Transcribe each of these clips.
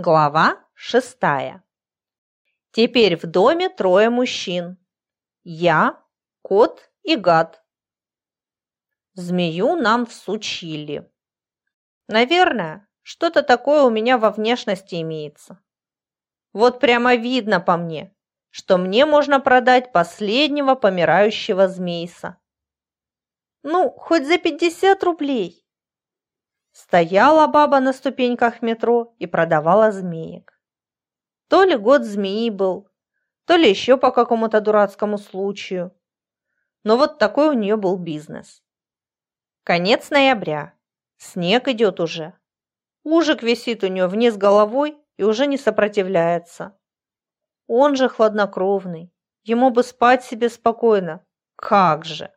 Глава шестая. Теперь в доме трое мужчин. Я, кот и гад. Змею нам всучили. Наверное, что-то такое у меня во внешности имеется. Вот прямо видно по мне, что мне можно продать последнего помирающего змейса. Ну, хоть за пятьдесят рублей. Стояла баба на ступеньках метро и продавала змеек. То ли год змеи был, то ли еще по какому-то дурацкому случаю. Но вот такой у нее был бизнес. Конец ноября. Снег идет уже. Ужик висит у нее вниз головой и уже не сопротивляется. Он же хладнокровный. Ему бы спать себе спокойно. Как же!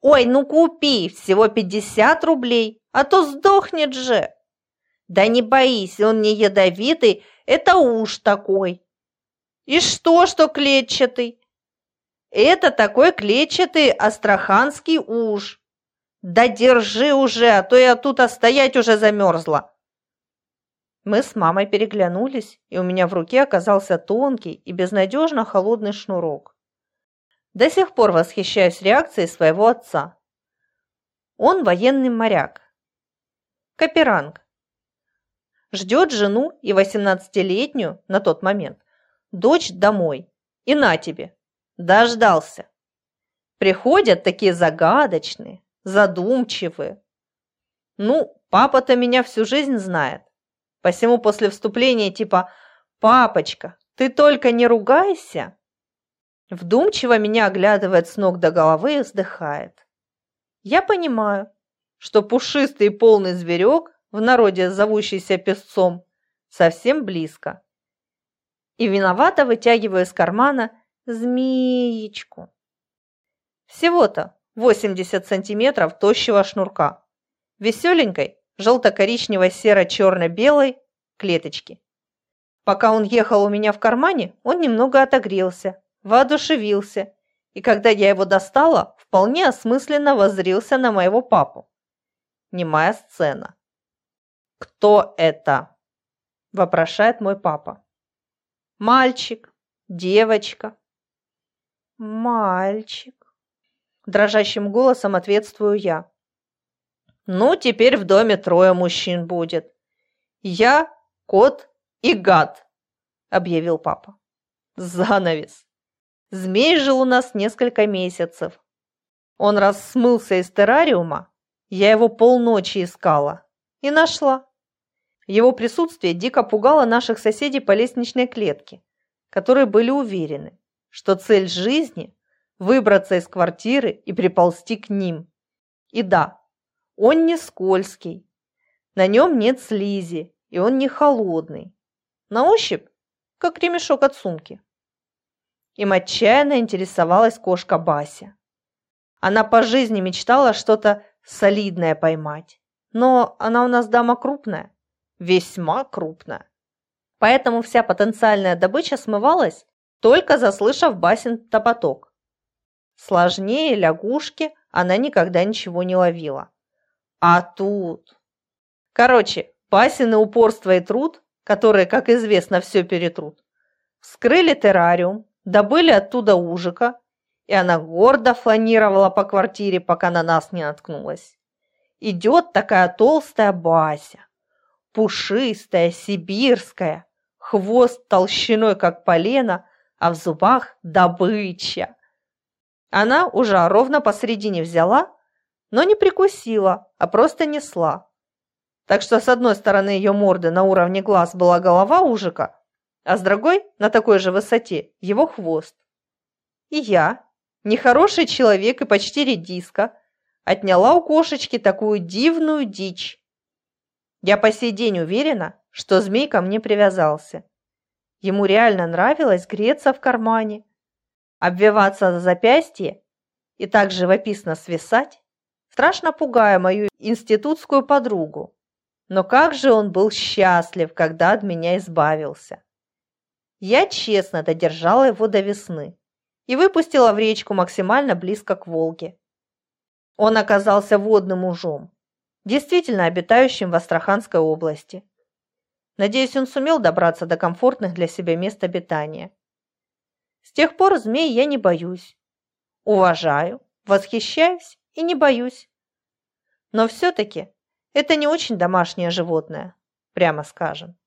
Ой, ну купи, всего пятьдесят рублей а то сдохнет же. Да не бойся, он не ядовитый, это уж такой. И что, что клетчатый? Это такой клетчатый астраханский уж. Да держи уже, а то я тут стоять уже замерзла. Мы с мамой переглянулись, и у меня в руке оказался тонкий и безнадежно холодный шнурок. До сих пор восхищаюсь реакцией своего отца. Он военный моряк, Каперанг. Ждет жену и 18-летнюю на тот момент дочь домой. И на тебе. Дождался. Приходят такие загадочные, задумчивые. Ну, папа-то меня всю жизнь знает. Посему после вступления типа «Папочка, ты только не ругайся!» Вдумчиво меня оглядывает с ног до головы и вздыхает. Я понимаю, что пушистый полный зверек, в народе зовущийся песцом, совсем близко. И виновато вытягиваю из кармана змеечку. Всего-то 80 сантиметров тощего шнурка, веселенькой, желто-коричневой серо-черно-белой клеточки. Пока он ехал у меня в кармане, он немного отогрелся, воодушевился, и когда я его достала, вполне осмысленно воззрился на моего папу немая сцена. «Кто это?» – вопрошает мой папа. «Мальчик, девочка». «Мальчик», – дрожащим голосом ответствую я. «Ну, теперь в доме трое мужчин будет. Я, кот и гад», – объявил папа. Занавес. Змей жил у нас несколько месяцев. Он раз смылся из террариума, я его полночи искала. И нашла. Его присутствие дико пугало наших соседей по лестничной клетке, которые были уверены, что цель жизни – выбраться из квартиры и приползти к ним. И да, он не скользкий, на нем нет слизи, и он не холодный. На ощупь, как ремешок от сумки. Им отчаянно интересовалась кошка Бася. Она по жизни мечтала что-то солидное поймать. Но она у нас дама крупная, весьма крупная. Поэтому вся потенциальная добыча смывалась, только заслышав Басин топоток. Сложнее лягушки она никогда ничего не ловила. А тут... Короче, Басины упорство и труд, которые, как известно, все перетрут, вскрыли террариум, добыли оттуда ужика и она гордо фланировала по квартире, пока на нас не наткнулась. Идет такая толстая Бася, пушистая, сибирская, хвост толщиной, как полено, а в зубах добыча. Она уже ровно посередине взяла, но не прикусила, а просто несла. Так что с одной стороны ее морды на уровне глаз была голова ужика, а с другой, на такой же высоте, его хвост. И я, Нехороший человек и почти редиска отняла у кошечки такую дивную дичь. Я по сей день уверена, что змей ко мне привязался. Ему реально нравилось греться в кармане, обвиваться за запястье и так живописно свисать, страшно пугая мою институтскую подругу. Но как же он был счастлив, когда от меня избавился. Я честно додержала его до весны и выпустила в речку максимально близко к Волге. Он оказался водным ужом, действительно обитающим в Астраханской области. Надеюсь, он сумел добраться до комфортных для себя мест обитания. С тех пор змей я не боюсь. Уважаю, восхищаюсь и не боюсь. Но все-таки это не очень домашнее животное, прямо скажем.